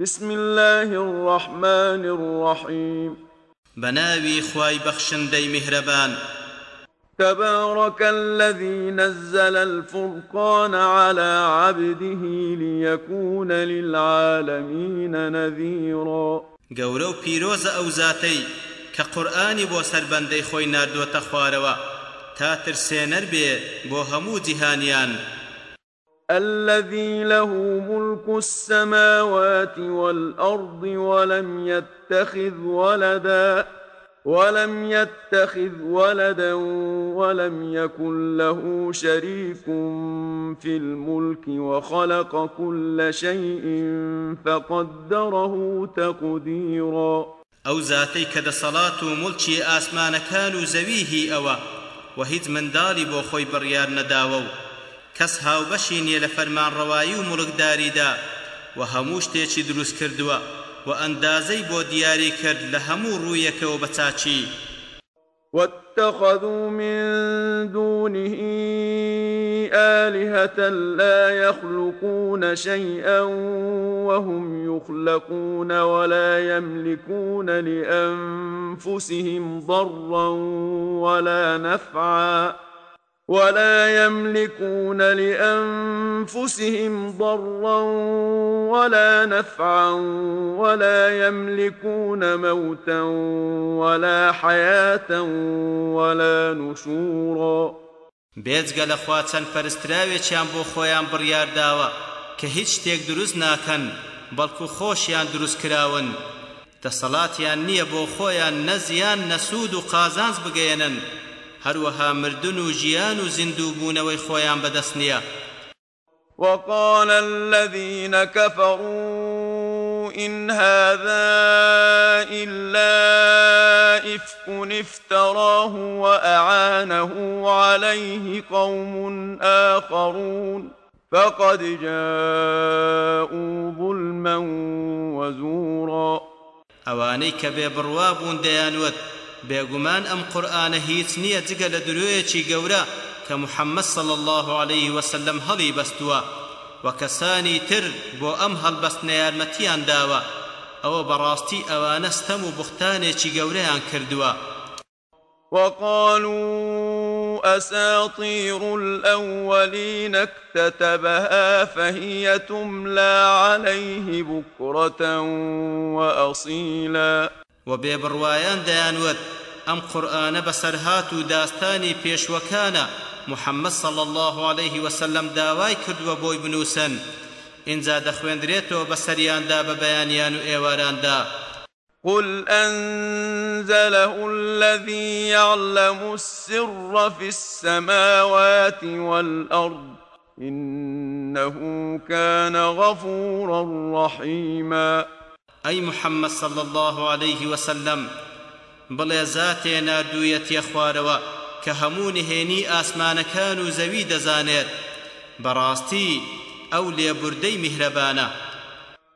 بسم الله الرحمن الرحيم. بناوي خواي بخشندي مهربان. تبارك الذي نزل الفرقان على عبده ليكون للعالمين نذيرا. گەورە و پیرۆزە ئەو زاتەی کە قورآانی بۆ سەربەندەی خۆی ناردووەتە خوارەوە تا ترسێنەر بێ بۆ هەموو جیهانیان الذي له ملك السماوات والأرض ولم يتخذ ولدا ولم يتخذ ولدا ولم يكن له شريك في الملك وخلق كل شيء فقدره تقديرا. ئەو زاتەی کە دەسەڵات و مڵکی ئاسمانەکان و زەویهی ئەوە و هیچ منداڵی بۆ خۆی بڕیار نەداوە و کەس هاوبەشی نییە لە فەرمانڕەوایی و مڵکداریدا و هەموو شتێکی دروست کردووە و ئەندازەی بۆ دیاری کرد لە هەموو ڕوویەکەوە چاچی. واتخذوا من دونه آلهة لا يخلقون شيئا وهم يخلقون ولا يملكون لأنفسهم ضرا ولا نفعا ولا يملكون لأنفسهم ضرا ولا نفعا ولا يملكون موتا ولا حياة ولا نشورا. بێجگە لە خوا چەند پەرستراوێکیان بۆ خۆیان بڕیارداوە کە هیچ شتێک دروست ناکەن بەڵکو خۆشیان دروست کراون. دەسەڵاتیان نییە بۆ خۆیان نەزیان نەسوود و قازانز بگەێنن هەروەها مردن و ژیان و زیندووبوونەوەی خۆیان بەدەست نییە. وقال الذين كفروا إن هذا إلا إفك افتراه وأعانه عليه قوم آخرون فقد جاءوا ظلما وزورا. ئەوانەی کە ديانوت بێگومان ئەم قورآانە هیچ نییە جگە لە درۆیەکی گەورە کە محەممەد الله عليه وسلم هەڵی بەستووە و کەسانی تر بۆ ئەم هەڵبەستنە یارمەتیان داوە ئەوە بەڕاستی ئەوانە ستەم و بوختانێکی گەورەیان کردووە وقالوا أساطير الأولين اكتتبها فهي تملى عليه بكرة وأصيلا وبێبڕوایان دەیانوت ئەم قورآانە بەسەرهات و داستانی پێشوەکانە محەممەد صل الله عليه وسلم داوای کردووە بۆی بنووسن. اینجا دەخوێندرێتەوە بەسەریاندا بە بەیانیان و ئێواراندا. قل أنزله الذي يعلم السر في السماوات والأرض إنه كان غفورا رحيما. أي محمد صلى الله عليه وسلم بڵێ زاتێ نردوویەتیە خوارەوە کە هەموو نهێنی ئاسمانەکان و زەوی دەزانێت بەڕاستی ئەو لێبوردەی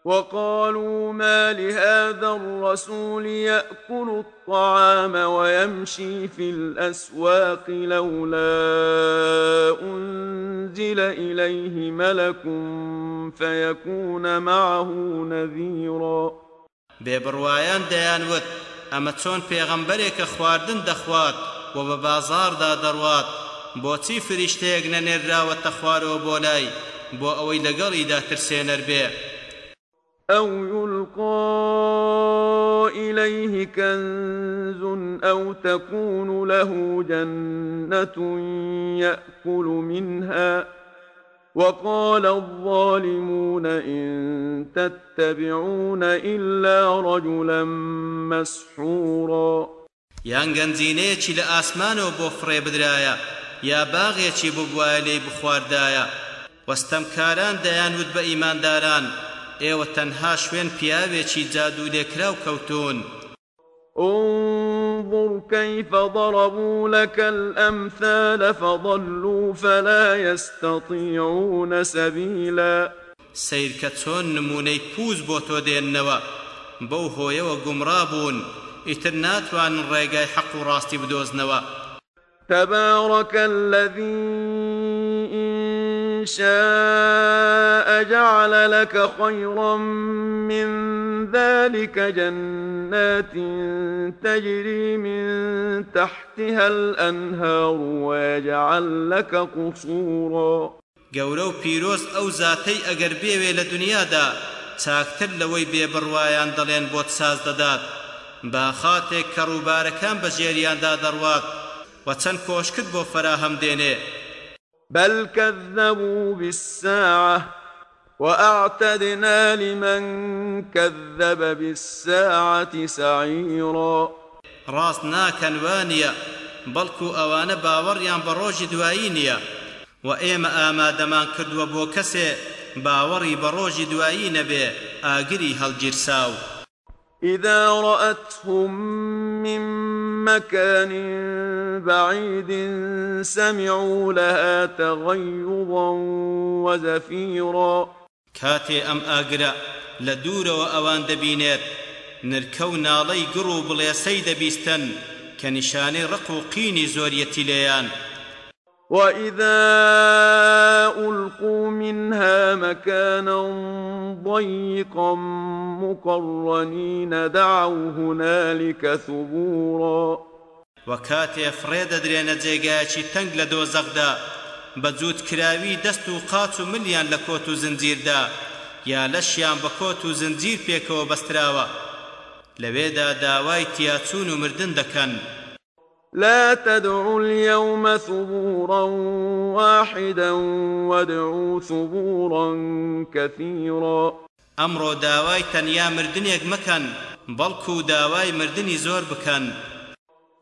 وقالوا ما لهذا الرسول يأكل الطعام ويمشي في الأسواق لولا أنزل إليه ملك فيكون معه نذيرا. بێبڕوایان دەیانوت ئەمە چۆن پێغەمبەرێکە خواردن دەخوات و بە بازاردا دەڕوات بۆچی فریشتەیەک نەنێراوەتە خوارەوە بۆ لای بۆ ئەوەی لەگەڵیدا ترسێنەر بێ؟ أو يلقى إليه كنز أو تكون له جنة يأكل منها وقال الظالمون إن تتبعون إلا رجلا مسحورا یان گەنجینەیەکی لە ئاسمانەوە بۆ فڕێ بدرایە یا باغێکی ببوایە لێی بخواردایە؟ وەستەمکاران دەیانوت ئێوە تەنها شوێن پیاوێکی جادو لێکرا و کەوتون انظر كيف ضربوا لك الأمثال فضلوا فلا يستطيعون سبيلا. سير كتون نموني پوز بۆ تۆ دێننەوە بەو هۆیەوە گومڕا بوون ئیتر ناتوانن ڕێگای حەق و ڕاستی بدۆزنەوە. تبارك الذي إن شاء جعل لك خيرا من ذلك جنات تجري من تحتها الأنهار ويجعل لك قصورا. گەورە و پیرۆز ئەو زاتەی ئەگەر بێوێ لە دنیادا چاکتر لەوەی بێبڕوایان دەڵێن بۆت ساز دەدات. با خاتێک کە ڕووبارەکان بە ژێریاندا دەڕوات بل كذبوا بالساعة وأعتدنا لمن كذب بالساعة سعيرا. ڕاست ناکەن وانە بەڵکو ئەوانە باوەڕیان بە ڕۆژی دوایی نییە و ئێمە ئامادەمان کردووە بۆ کەسێ باوەڕی بە ڕۆژی دوایی نەبێ ئاگری هەڵگیرساو. إذا رأتهم من مكان بعيد سمعوا لها تغيظا وزفيرا. كاتي أم أقرأ لدور وأوان دبينيت نركو گڕ و بڵێسەی دەبیستن کە نیشانەی ڕق و وإذا ألقوا منها مكانا ضيقا مقرنين دعوا هنالك ثبورا. وكاتي فريد درين جيغاشي تنگ لدوزغدا بجود كراوي دستو قاتو مليان لكوتو زنجير دا يا لشيان بكوتو زنجير بيكو بستراوا لويدا داوای تیاچون و مردن دکن لا تدعوا اليوم ثبورا واحدا وادعوا ثبورا كثيرا. ئەمڕۆ داوای تەنیا مردنێک مەکەن بەڵکو داوای مردنی زۆر بکەن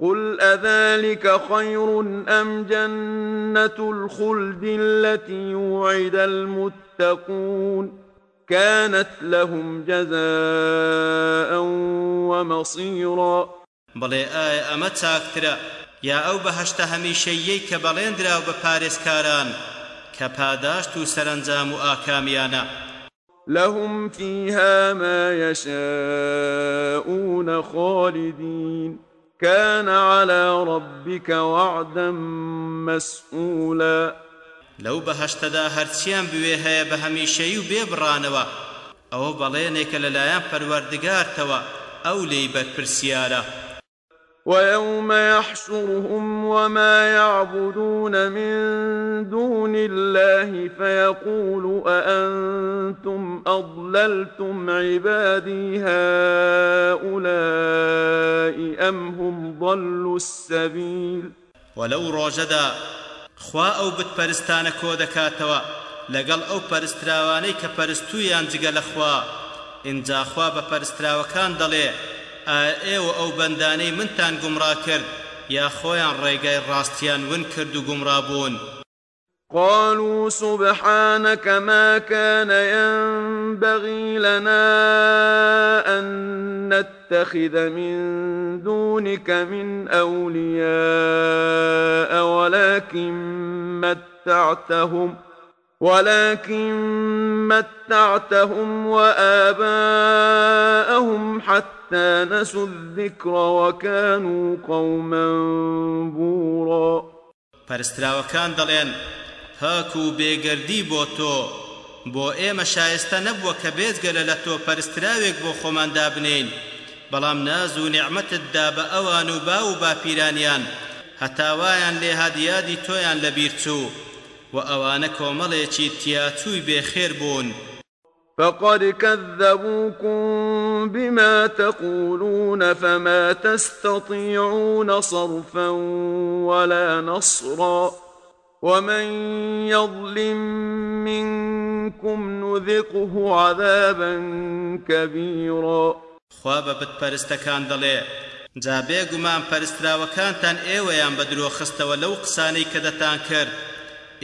قل أذلك خير أم جنة الخلد التي وعد المتقون؟ كانت لهم جزاء ومصيرا. بڵێ ئایا ئەمە چاکترە. یا ئەو بەهشتە هەمیشەیەی کە بەڵێندرا بە پارێزکاران کە پاداشت و سەرنجام و ئاکامیانە. لهم فيها ما يشاءون خالدين. كان على ربك وعدا مسئولا لەو بەهشتەدا هەرچیان بوێ هەیە بە هەمیشەی و بێبڕانەوە ئەوە بەڵێنێکە لەلایەن پەروەردگارتەوە ئەو لێی بەرپرسیارە. ويوم يحشرهم وما يعبدون من دون الله فيقول أأنتم أضللتم عبادي هؤلاء أم هم ضلوا السبيل؟ ولو روجدا خوا ئەو بتپەرستانە کۆ دەکاتەوە لەگەڵ ئەو پەرستراوانەی کە پەرستویان جگە لەخوا ئینجا خوا بە پەرستراوەکان دەڵێ. ئێوە ئەو بەندانەی منتان گومڕا کرد. یا خۆیان ڕێگای ڕاستیان ون کرد و گومڕابوون قالوا سبحانك ما كان ينبغي لنا أن نتخذ من دونك من أولياء ولكن متعتهم ۖ. ولكن متعتهم وآباءهم حتى نسوا الذكر وكانوا قوما بورا. پەرستراوەکان دەڵێن هاکو و بێگەردی بۆ تۆ بۆ ئێمە شایستە نەبووە کە بێزگەلە لە تۆ پەرستراوێک بۆ خۆماندا بنین. بەڵام ناز و نیعمەتتدا بە ئەوان و با و باپیرانیان هەتاوایان لێ هادیادی تۆیان و ئەوانە کۆمەڵێکی تیاچووی بێخێر بوون. فقد كذبوكم بما تقولون فما تستطيعون صرفا ولا نصرا ومن يظلم منكم نذقه عذابا كبيرا. خواب بتپەرستەکان دەڵێ جا بێگومان پەرستراوەکانتان ئێوەیان بە خستەوە لەو قسانەی کە دەتان کرد.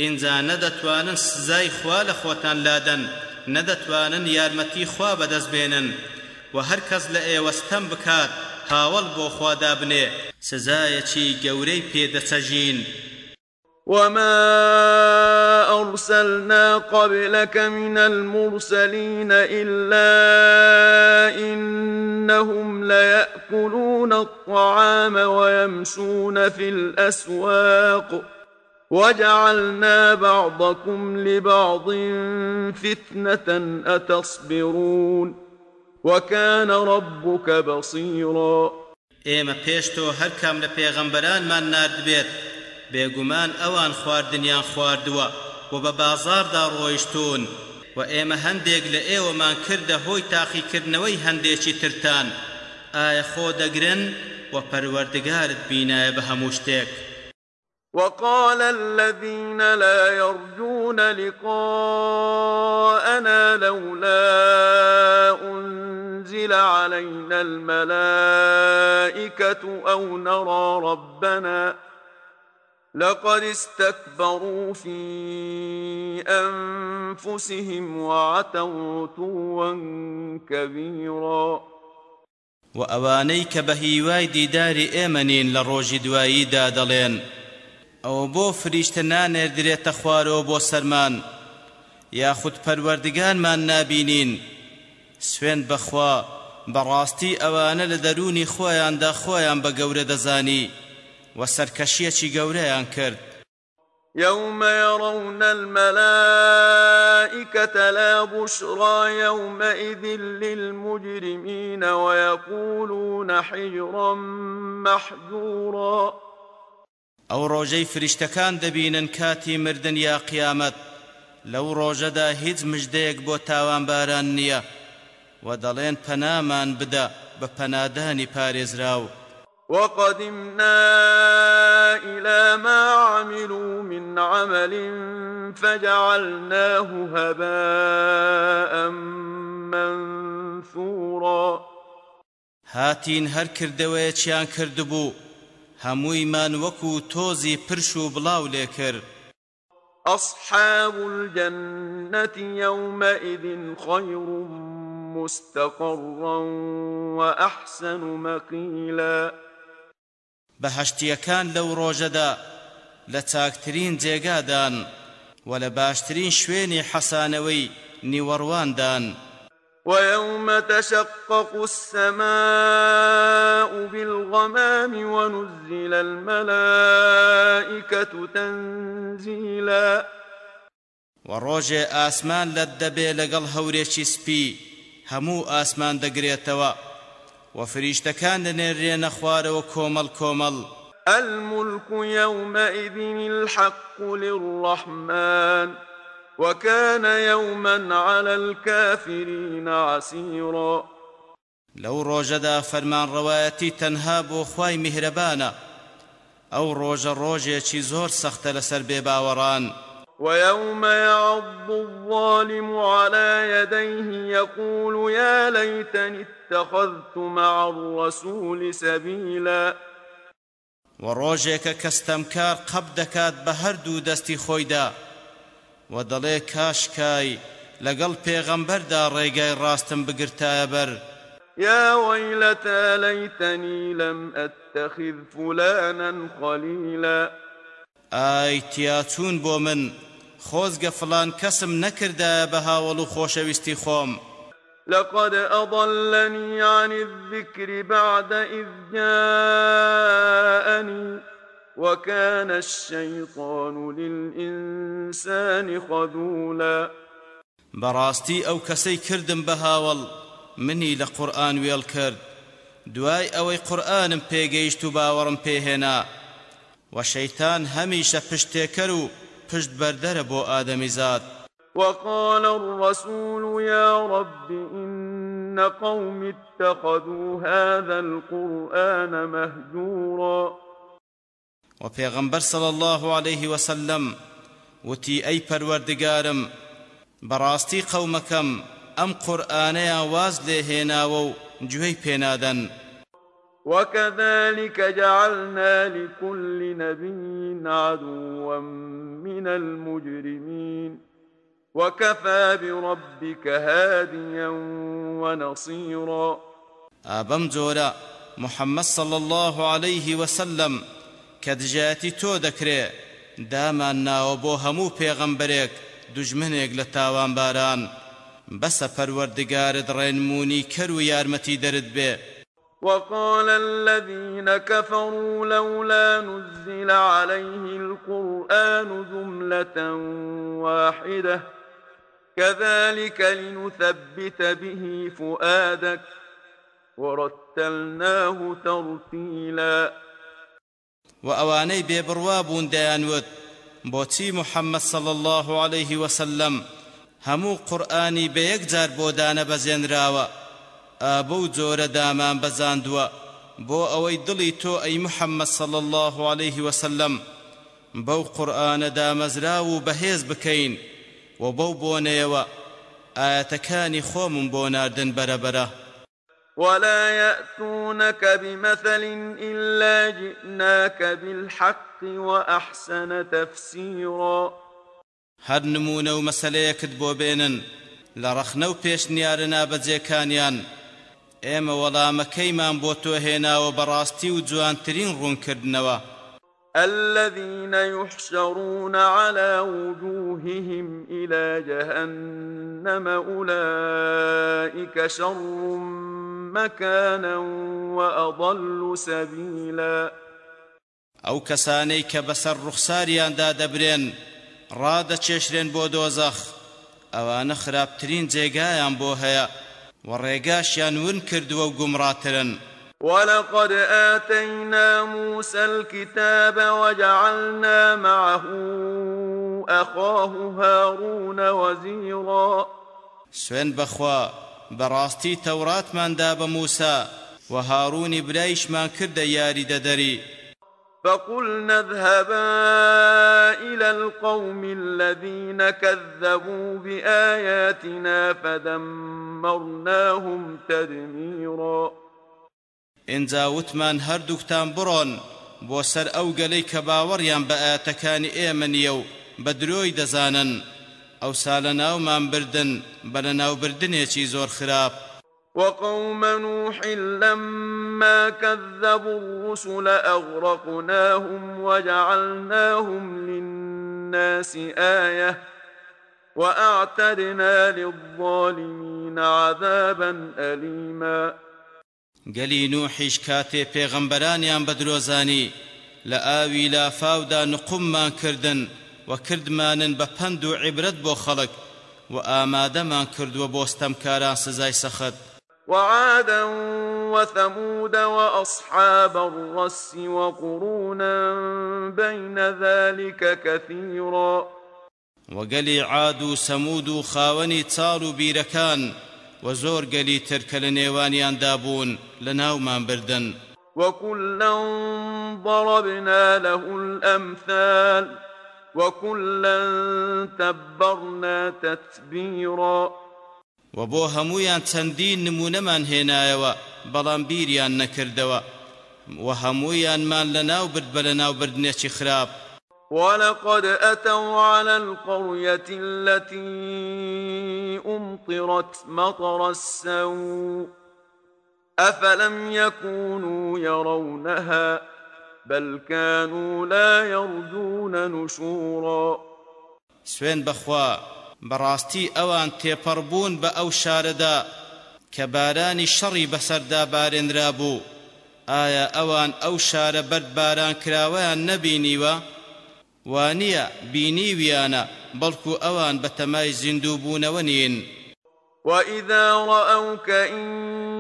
ئینجا نەدەتوانن سزای خوا لە خۆتان لادەن نەدەتوانن یارمەتی خوا بەدەست بێنن. و هەر کەس لە ئێوەستەم بکات هاوڵ بۆ خوادا بنێ سزایەکی گەورەی پێدەچەژین. وما أرسلنا قبلك من المرسلين إلا إنهم ليأكلون الطعام ويمشون في الأسواق وجعلنا بعضكم لبعض فتنة أتصبرون وكان ربك بصيرا. ئێمە پێشتۆ هەر کام لە پێغەمبەرانمان ناردبێت بێگومان ئەوان خواردنیان خواردووە و بە بازاردا ڕۆیشتون و ئێمە هەندێک لە ئێوەمان کردە هۆی تاقیکردنەوەی هەندێکی ترتان. ئایا خۆ دەگرن و پەروەردگارت بینایە بە وقال الذين لا يرجون لقاءنا لولا أنزل علينا الملائكة أو نرى ربنا لقد استكبروا في أنفسهم وعتوا عتوا كبيرا. وأوانيك بهيواي ديدار إيمنين لروج دوائي دادلين. ئەوە بۆ فریشتە نانێردرێتە خوارەوە بۆ سەرمان یاخود پەروەردگانمان نابینین. سوێن بەخوا بەڕاستی ئەوانە لە دەرونی خۆیاندا خۆیان بە گەورە دەزانی و سەرکەشیەکی گەورەیان کرد. يوم يرون الملائكة لا بشرى يومئذ للمجرمين ويقولون حجرا محجورا ئەو ڕۆژەی فریشتەکان دەبینن کاتی مردن یا قیامەت لەو ڕۆژەدا هیچ مژدەیەک بۆ تاوانباران نییە و دەڵێن پەنامان بدە بە پەنادانی پارێزراو. وقدمنا إلى ما عملوا من عمل فجعلناه هباء منثورا. هاتين هر کردوەیەکیان کردبوو؟ هەموویمان وەکو تۆزی پرش و بڵاو لێ کرد أصحاب الجنة يومئذ خير مستقرا وأحسن مقيلا. بەهشتیەکان لەو ڕۆژەدا لە چاکترین جێگادان و لە باشترین شوێنی حەسانەوەی نیوەڕواندان. ويوم تشقق السماء بالغمام ونزل الملائكة تنزيلا. وروجه آسمان لدبي لقل هوريشي سبي همو آسمان دقريتوا. وفريشتكان لنرين خوار وكومل كومل. الملك يومئذ الحق للرحمن. وكان يوما على الكافرين عسيرا. لو روجدا فرمان روايتي تنها بو خواي مهربانا أو روج روجي زور سخت لسر بباوران ويوم يعض الظالم على يديه يقول يا ليتني اتخذت مع الرسول سبيلا. وروجك كستمكار قبدكات بهردو دستي خويدا و دەڵێ کاشکای لەگەڵ پێغەمبەردا ڕێگای ڕاستم بگرتایە بەر. يا ويلتى ليتني لم أتخذ فلانا خليلا ئای تیاچون بۆ من خۆزگە فلان کەسم نەکردە بە هاوڵ و خۆشەویستی خۆم. لقد أضلني عن الذكر بعد إذ جاءني. وكان الشيطان للإنسان خذولا. براستي أو كسي كردم بهاول مني لقرآن ويل كرد دواي أوي قرآن پێگەیشت و باوەڕم پێهێنا و شەیتان هەمیشە پشتێکەر و پشت بەردەرە بۆ ئادەمیزاد وقال الرسول يا رب إن قوم اتخذوا هذا القرآن مهجورا. و پێغەمبەر صلی الله عليه وسلم وتی ئەی پەروەردگارم بەڕاستی قەومەکەم ئەم قورئانەیان واز لێهێناوە و گوێی پێنادەن وكذلك جعلنا لكل نبي عدوا من المجرمين. وكفى بربك هاديا ونصيرا. أبم جورا محمد صلى الله عليه وسلم کە دژایەتی تۆ دەکرێ دامان ناوە بۆ هەموو پێغەمبەرێک دوژمنێک لە تاوانباران. بەسە پەروەردگارت ڕێنمونی کەر و یارمەتی دەرت بێ. وقال الذين كفروا لولا نزل عليه القرآن جملة واحدة. كذلك لنثبت به فؤادك. ورتلناه ترتيلا. وأواني ببروابون ديانوت بوتي محمد صلى الله عليه وسلم همو قرآني بيكجار بودان بزين راوة آبو جور دامان بزاندوا بو أوي دليتو أي محمد صلى الله عليه وسلم بو قرآن دامزراو بهيز بكين وبو بونيوا آياتكاني خوم بوناردن بربره ولا يأتونك بمثل إلا جئناك بالحق وأحسن تفسيرا. هەر نمونە و مەسلەیەکت بۆ بێنن لە ڕەخنە و پێشنیارە بەجێکانیان. ئێمە وەڵامەکەیمان بۆ تۆ هێناوە بەڕاستی و جوانترین ڕوونکردنەوە. الذين يحشرون على وجوههم إلى جهنم أولئك شر مكانا وأضل سبيلا. أو كساني كبسر رخساريان دا دبرين راد چێشرێن بۆ دۆزەخ ئەوانە خراپترین جێگایان بۆ هەیە و ڕێگاشیان ولقد آتينا موسى الكتاب وجعلنا معه أخاه هارون وزيرا. سوين بخوا براستي تورات من داب موسى وهارون برايش ما كرد ياري ددري فقلنا اذهبا إلى القوم الذين كذبوا بآياتنا فدمرناهم تدميرا. ئینجا وتمان هەردووکتان بڕۆن بۆ سەر ئەو گەلەی کە باوەڕیان بە ئاەتەکانی ئێمە نییە و بە درۆی دەزانن ئەو سالە ناومان بردن بە لە زۆر خراپ وقوم نوح لما كذبوا الرسل أغرقناهم وجعلناهم للناس آية وأعتدنا للظالمين عذابا أليماً. گەلی نوحیش کاتێ پێغەمبەرانیان بەدرۆزانی لە ئاوی لافاودا نقممان کردن و کردمانن بە پەند و عیبرەت بۆ خەڵک و ئامادەمان کردووە بۆستەمکاران سزای سەخت. وعادا وثمود وأصحاب الرس وقرونا بين ذلك كثيرا. وقلي عاد سمود خاوني تالو بيركان وزور قلي ترك لنيوانيان دابون لناومان بردن. وكلا ضربنا له الأمثال وكلا تبرنا تتبيرا وبو همویان چەندین نمونەمان هێنایەوە بەڵام بیریان نەکردەوە. و هەموویانمان لەناو برد بە لەناو بردنێکی خراپ. ولقد أتوا على القرية التي أمطرت مطر السوء أفلم يكونوا يرونها بل كانوا لا يرجون نشورا سوێند بە خوا بەڕاستی ئەوان تێپەڕبوون بەو شارەدا کە بارانی شەڕی بەسەردا بارێنرابوو ئایا ئەوان ئەو شارە بەردباران کراوەیان نەبینیوە بەڵکو ئەوان بە تەمای زیندووبوونەوە نین. وإذا رأوك إن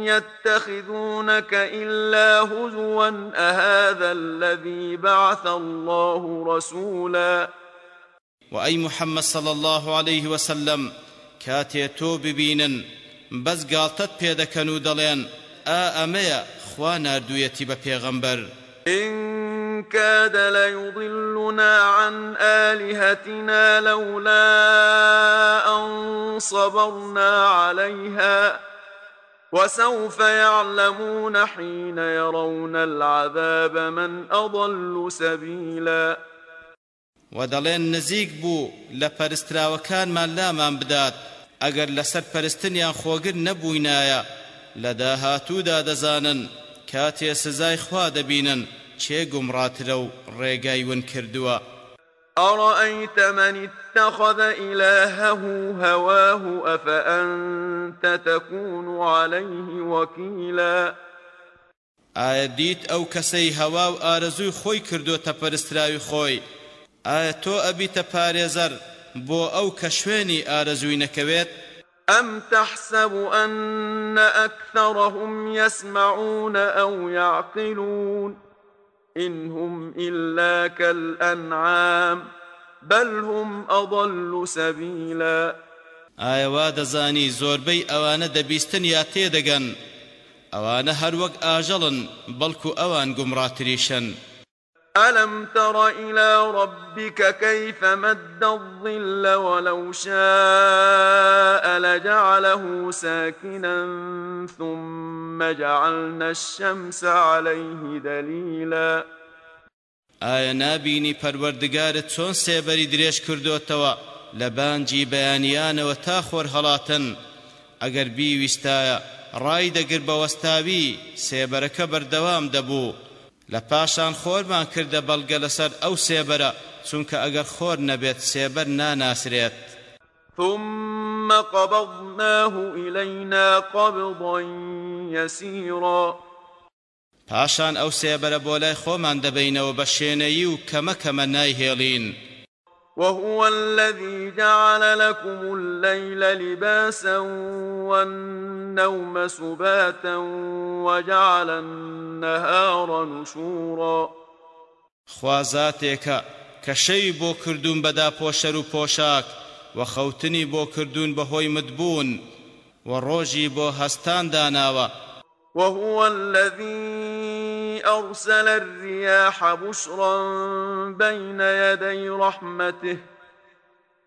يتخذونك إلا هزوا أهذا الذي بعث الله رسولا؟ وأي محمد صلى الله عليه وسلم کاتێ تۆ ببینن بەس گاڵتەت پێدەکەن و دەڵێن ئا ئەمەیە خوا ناردوویەتی بە پێغەمبەر إن كاد ليضلنا عن آلهتنا لولا أن صبرنا عليها وسوف يعلمون حين يرون العذاب من أضل سبيلا. ودلين نزيق بو لپرستراوكان ما لامان بدات. اگر لسر پرستنیان خوگر نبوینایە لە داهاتوودا دەزانن کاتێ سزای خوا دەبینن چێ گومڕاترە و ڕێگای ون کردووە؟ أرأيت من اتخذ إلهه هواه أفأنت تكون عليه وكيلا؟ ئایا دیت ئەو کەسەی هەوا و ئارەزووی خۆی کردوتە پەرستراوی خۆی؟ ئایا تۆ ئەبیتە پارێزەر بۆ ئەو کە شوێنی ئارەزووی نەکەوێت؟ أم تحسب أن أكثرهم يسمعون أو يعقلون؟ إن هم إلا كالأنعام بل هم أضل سبيلا. ئایا وا دەزانی زۆربەی ئەوانە دەبیستن یا تێدەگەن؟ ئەوانە هەر وەک ئاژەڵن بەڵکو ئەوان گومڕاتریشن ألم تر إلى ربك كيف مد الظل ولو شاء لجعله ساكنا ثم جعلنا الشمس عليه دليلا. ئایا نابینی پەروەردگارت چۆن سێبەری درێژ کردوتەوە؟ لە بانجی بەیانیانەوە تا خۆر هەڵاتن. ئەگەر بیویستایە ڕای دەگر بە وەستاوی سێبەرەکە بەردەوام دەبوو. لە پاشان خۆرمان کردە بەڵگە لەسەر ئەو سێبەرە چونکە ئەگەر خۆر نەبێت سێبەر ناناسرێت. ثم قبضناه إلينا قبضا يسيرا. پاشان ئەو سێبەرە بۆ لای خۆمان دەبینەوە بە شوێنەیی و کەمە کەمە نایهێڵین. وهو الذي جعل لكم الليل لباسا والنوم سباتا وجعل النهار نشورا. خوازاتێکە کە شەوی بۆ کردوون بەدا پۆشەر و پۆشاک و خەوتنی بۆ کردوون بەهۆی مدبوون و ڕۆژی وهو الذي أرسل الرياح بشرا بين يدي رحمته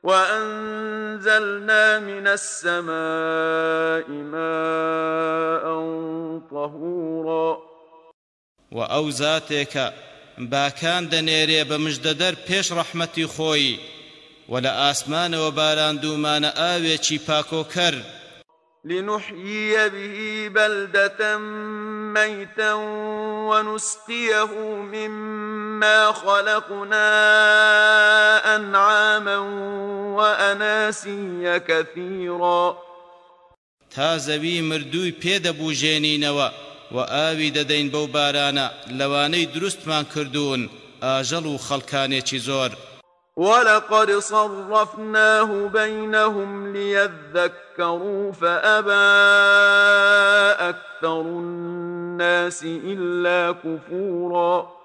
وأنزلنا من السماء ماء طهورا. وأو ذاتك باکان دەنێرێ بە مژدەدەر پێش ڕەحمەتی خۆی و لە ئاسمانەوە باراندومانە ئاوێکی پاکۆکەر لنحيي به بلدة ميتا ونسقيه مما خلقنا أنعاما وأناسيا كثيرا. تا زەوی مردووی پێدەبوژێنینەوە و ئاوی دەدەین بەو بارانە لەوانەی دروستمان کردوون ئاژەڵ و خەڵکانێکی زۆر. ولقد صرفناه بينهم ليذكروا فأبى أكثر الناس إلا كفورا.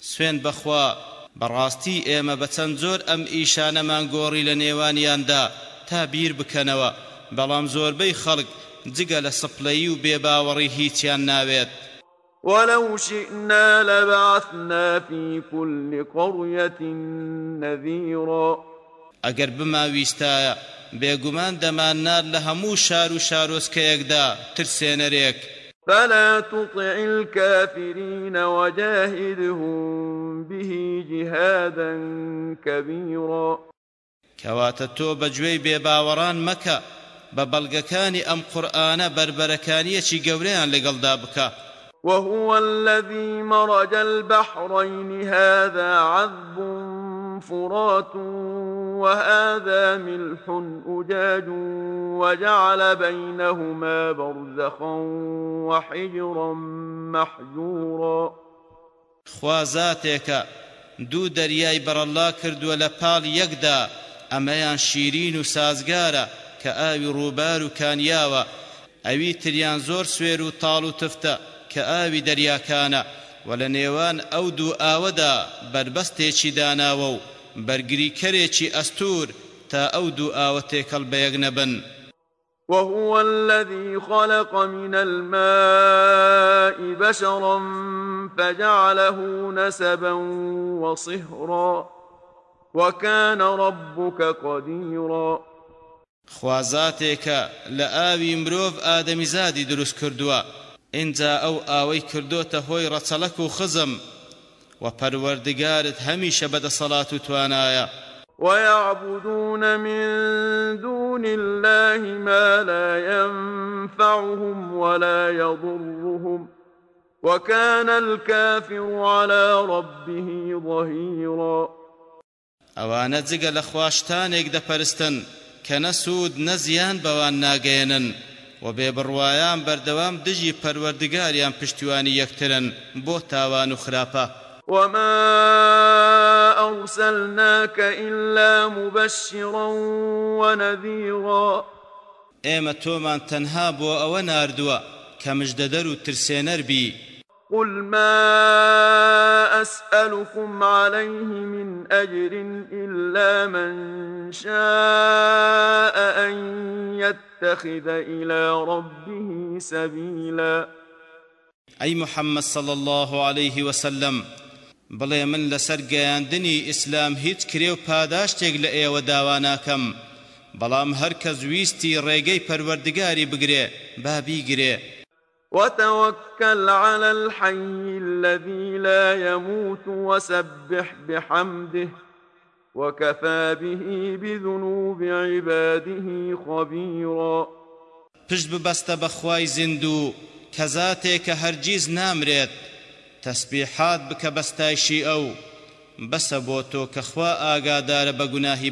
سوێن بەخوا بەڕاستی ئێمە بە چەند زۆر ئەم ئیشانەمان گۆڕی لە نێوانیاندا تا بیر بکەنەوە بەڵام زۆربەی خەڵک جگە لە سپلەیی و بێباوەڕی هیچیان ناوێت. ولو شئنا لبعثنا في كل قرية نذيرا. ئەگەر بماویستایە بێگومان دەماننار لە هەموو شار و شارۆچکەیەکدا ترسێنەرێک. فلا تطع الكافرين وجاهدهم به جهادا كبيرا. بەگوێی بێباوەڕان مەکە بە بەڵگەکانی ئەم قورئانە بربەرەکانیەکی گەورەیان لەگەڵدا بکە. وهو الذي مرج البحرين. هذا عذب فرات وهذا ملح أجاج وجعل بينهما برزخا وحجرا محجورا. خوازاتێکە دوو دەریای بەرەڵا کردووە لە پاڵ یەکدا ئەمەیان شیرین و سازگارە کە ئاوی ڕووبار و کانیاوە. ئەوی تریان زۆر سوێر و کە ئاوی دەریاکانە و لە نێوان ئەو دوو ئاوەدا بربەستێکی داناوە و بەرگری کەرێکی ئەستور تا ئەو دوو ئاوە تێکەڵ بەیەک نەبن. وهو الذي خلق من الماء بشرا فجعله نسبا وصهرا وكان ربك قديرا. خوازاتێکە لە ئاوی مرۆڤ ئادەمیزادی دروست کردووە. ئینجا ئەو ئاوەی کردوتە هۆی ڕەچەڵەک و خزم و پەروەردگارت هەمیشە بەدەسەڵات و توانایە ويعبدون من دون الله ما لا ينفعهم ولا يضرهم وكان الكافر على ربه ظهيرا. ئەوانە جگە لە خواشتانێک دەپەرستن کە نەسوود نەزیان بەوان ناگەێنن و بێبڕوایان بەردەوام دژی پەروەردگاریان پشتیوانی یەکترن بۆ تاوان و خراپە. وما أرسلناك إلا مبشرا ونذيرا. ئێمە تۆمان تەنها بۆ ئەوە ناردووە کە مژدەدەر و ترسێنەر بی قل ما أسألكم عليه من أجر إلا من شاء أن يتخذ إلى ربه سبيلا. أي محمد صلى الله عليه وسلم بڵێ من لەسەر گەیاندنی ئیسلام هیچ کرێ و پاداشتێک لە ئێوە داوا ناکەم بەڵام هەر کەس ویستی ڕێگەی پەروەردگاری بگرێ با وتوكل على الحي الذي لا يموت وسبح بحمده وكفى به بذنوب عباده خبيرا. پشت ببەستە بەخوای زیندوو کە زاتێک کە هەرگیز نامرێت تەسبیحات بکە بەستایشی ئەو بەسە بۆ تۆ کە خوا ئاگادارە بە گوناهی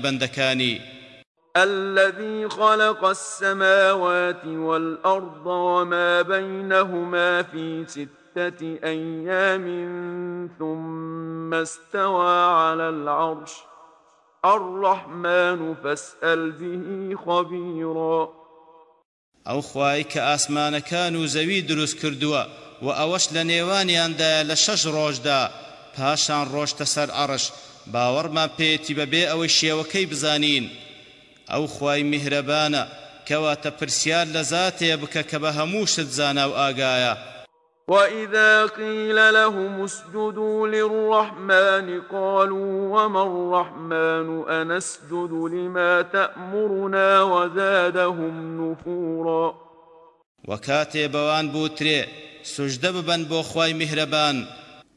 الذي خلق السماوات والأرض وما بينهما في ستة أيام ثم استوى على العرش. الرحمن فاسأل به خبيرا. ئەو خوای کە ئاسمانەکان و زەوی دروست کردووە و ئەوەش لە نێوانیاندا لە شەش ڕۆژدا پاشان ڕۆشتە سەر ئەڕش باوەڕمان پێێتی بەبێ ئەوەی ئەو خوای میهرەبانە کەواتە پرسیار لە زاتێ بکە کە بە زانا و ئاگایە. وإذا قيل لهم اسجدوا للرحمن قالوا وما الرحمن أنسجد لما تأمرنا وزادهم نفورا. وە کاتێ بەوان بوترێ سوژدە ببەن بۆ خوای میهرەبان.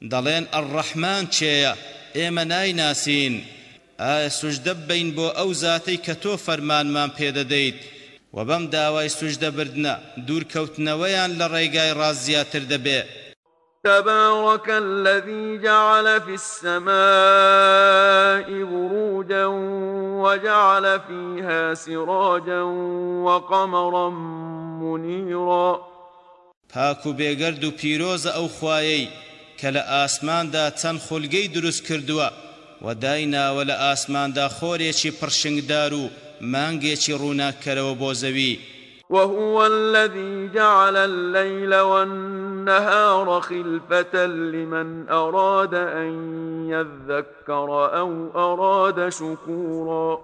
دەڵێن الرحمن چییە ئێمە نایناسین ئایا سوژدە بین بۆ ئەو زاتەی کە تۆ فەرمانمان پێدەدەیت؟ و بەم داوای سوژدە بردنە دوورکەوتنەوەیان لە ڕێگای ڕازیاتر دەبێ. تبارك الذي جعل في السماء بروجا وجعل فيها سراجا وقمرا منيرا. پاک و بێگەرد و پیرۆزە ئەو خوایەی کە لە ئاسماندا چەند خولگەی دروست کردووە. و دایناوە لە ئاسماندا خۆرێکی پڕشنگدار و مانگێکی ڕووناکەرەوە بۆ زەوی. وهو الذي جعل الليل والنهار خلفة لمن أراد أن يذكر أو أراد شكورا.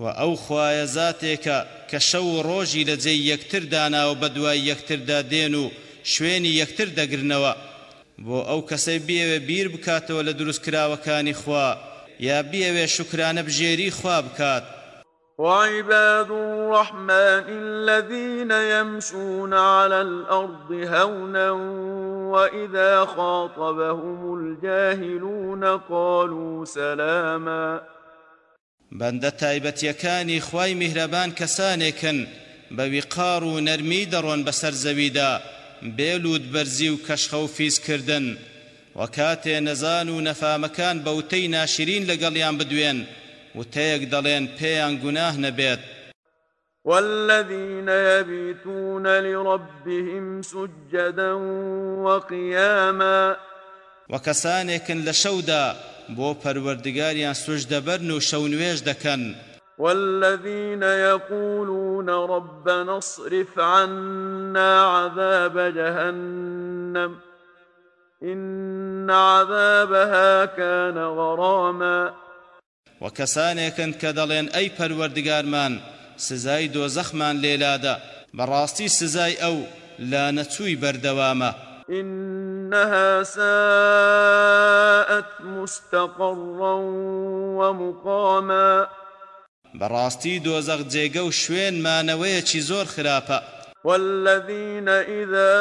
وأو خوايا ذاتك كشو روجي لزي يكتر دانا وبدواي يكتر دادينو شويني يكتر دقرنوا بۆ ئەو کەسەی بێوێ بیر بکاتەوە لە دروستکراوەکانی خوا یا بێوێ شکرانە بژێری خوا بکات. وعباد الرحمن الذين يمشون على الأرض هونا وإذا خاطبهم الجاهلون قالوا سلاما. بەندە تایبەتیەکانی خوای میهرەبان کەسانێکن بە ویقار و نەرمی دەڕۆن بەسەر زەویدا. بێلود بەرزی و کەشخە و فیزکردن و کاتێ نەزان و نەفامەکان بەوتەی ناشرین لەگەڵیان بدوێن وتەیەک دەڵێن پێیان گوناه نەبێت. والذين يبيتون لربهم سجدا وقياما وە کەسانێک لە شەودا بۆ پەروەردگاریان سوژدە بەرن و شەونوێژ دەکەن والذين يقولون ربنا اصرف عنا عذاب جهنم إن عذابها كان غراما. وە کەسانێکن کە دەڵێن ئەی پەروەردگارمان سزای دۆزەخمان لێ لادە بەڕاستی سزای ئەو لا نتوي بەردەوامە إنها ساءت مستقرا ومقاما. بەڕاستی دۆزەق جێگە و شوێنمانەوەیەکی زۆر خراپە. والذين إذا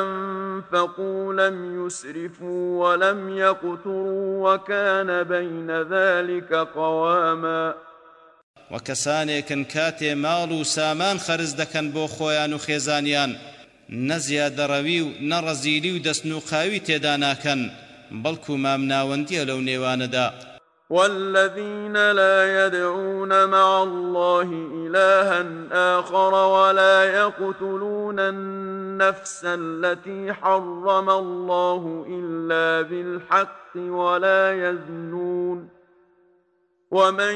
أنفقوا لم يسرفوا ولم يقتروا وكان بين ذلك قواما. وكسانيكن كاتي مالو سامان خرز دكن بو خويان خيزانيان نزيا درويو نرزيليو دسنو قاوي تيداناكن بلكو مامناوندية لو نيواندا والذين لا يدعون مع الله إلها آخر ولا يقتلون النفس التي حرم الله إلا بالحق ولا يزنون ومن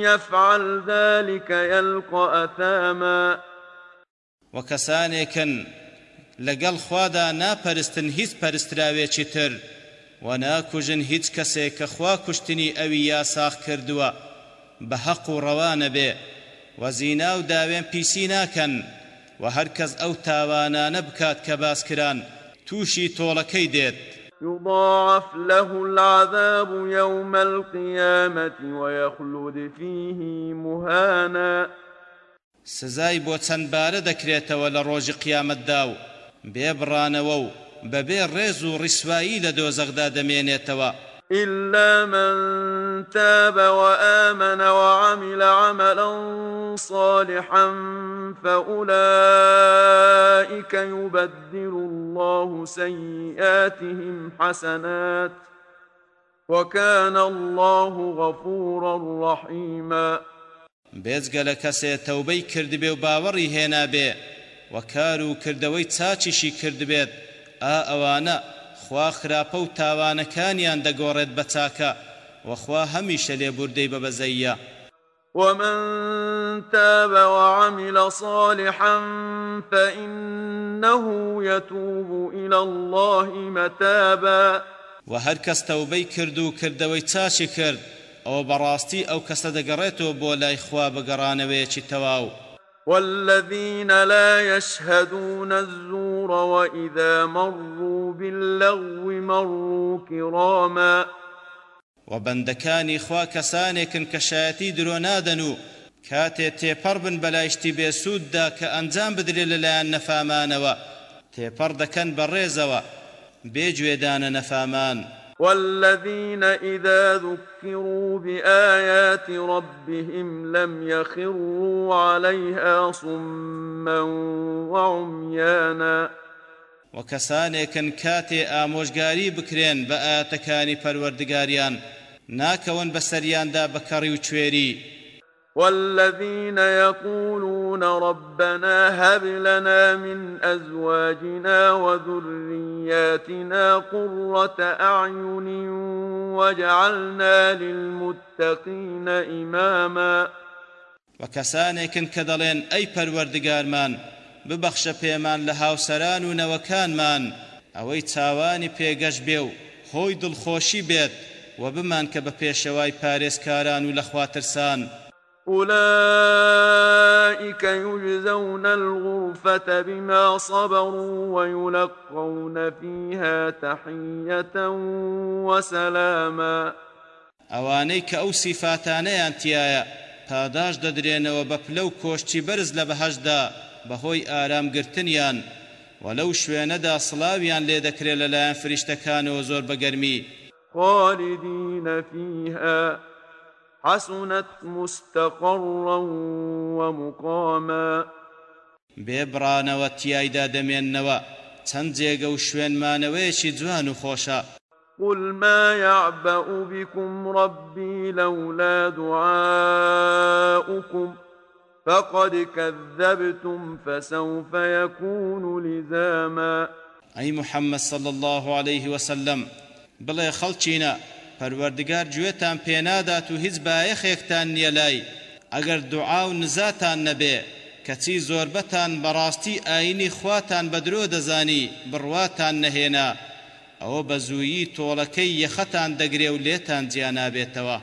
يفعل ذلك يلقى أثاما وكسانيكن لەگەڵ خوادا ناپەرستن هیچ پەرستراوێکی تر و ناکوژن هیچ کەسێک کە خوا کوشتنی ئەوی یاساخ کردووە بە حەق و ڕەوانە بێ. و زینا و داوێن پیسی ناکەن و هەر کەس ئەو تاوانانە بکات کە باسکران. تووشی تۆڵەکەی دێت. يضاعف له العذاب يوم القيامة ويخلد فيه مهانا. سزای بۆ چەند بارە دەکرێتەوە لە ڕۆژی قیامەتدا و بێبڕانەوە و بەبێ ڕێز و ڕیسوایی لە دۆزەغدا دەمێنێتەوە. إلا من تاب وآمن وعمل عملا صالحا فأولئك يبدل الله سيئاتهم حسنات وكان الله غفورا رحيما. بێجگە لە کەسێ تەوبەی کردبێ و باوەڕی هێنا بێ و کار و کردەوەی چاچیشی کردبێت. ئا ئەوانە خوا خراپە و تاوانەکانیان دەگۆڕێت بە چاکە وخوا هەمیشە لێبوردەی بە بەزەیە. ومن تاب وعمل صالحا فإنه يتوب إلى الله متابا وهر كس توبي كردو كردوي تاشي كرد او براستي او کەسە دەگەڕێتەوە بۆ لای خوا بەگەڕانەوەیەکی تەواو. والذين لا يشهدون الزور وإذا مروا باللغو مروا كراما. وبندكاني خوا كسانك كشاتي درو نادنو كاتي تيپر بن بلايشتي بيسود دا كأنزام بدري للايان نفامانوا. تيپر دكن بريزوا بيجويدان نفامان. والذين إذا ذكروا بآيات ربهم لم يخروا عليها صما وعميانا. وكسانێکن کاتێ ئامۆژگاری بکرێن بە ئاەتەکانی پەروەردگاریان ناکەون بەسەریاندا بەکەڕی و کوێری والذين يقولون ربنا هب لنا من أزواجنا وذرياتنا قرة أعين وجعلنا للمتقين إماما. وكسانك كدلين أي پروردگارمان ببخش پێمان لە هاوسەران و نەوەکانمان ئەوەی چاوانی پێگەش بێ و هۆی دڵخۆشی بێت و بمان کە بە پێشەوای پارێزکاران و أولئك يجزون الغرفة بما صبروا ويلقون فيها تحية وسلاما. ئەوانەی کە ئەو سیفاتانەیان تایە پاداش دەدرێنەوە بە پلە و کۆشتی بەرز لە بەهەشدا بەهۆی ئارامگرتنیان. وەلەو شوێنەدا سڵاویان لێ دەکرێت لەلایەن فریشتەکانەوە زۆر بەگەرمی. خالدين فيها حسنت مستقرا ومقاما. بێبڕانەوە تیایدا دەمێننەوە چەند جێگە و شوێنمانەوەیەکی جوان و خۆشە. قل ما يعبأ بكم ربي لولا دعاؤكم فقد كذبتم فسوف يكون لزاما. أي محمد صلى الله عليه وسلم بڵێ خەڵچینە پەروەردگار گوێتان پێنادات و هیچ بایەخێکتان نییە لای. ئەگەر دوعا و نزاتان نەبێ کەچی زۆربەتان بەڕاستی ئاینی خواتان بە درۆ دەزانی بڕواتان نەهێنا. ئەوە بە زوویی تۆڵەکەی یەخەتان دەگرێ و لێتان جیانابێتەوە.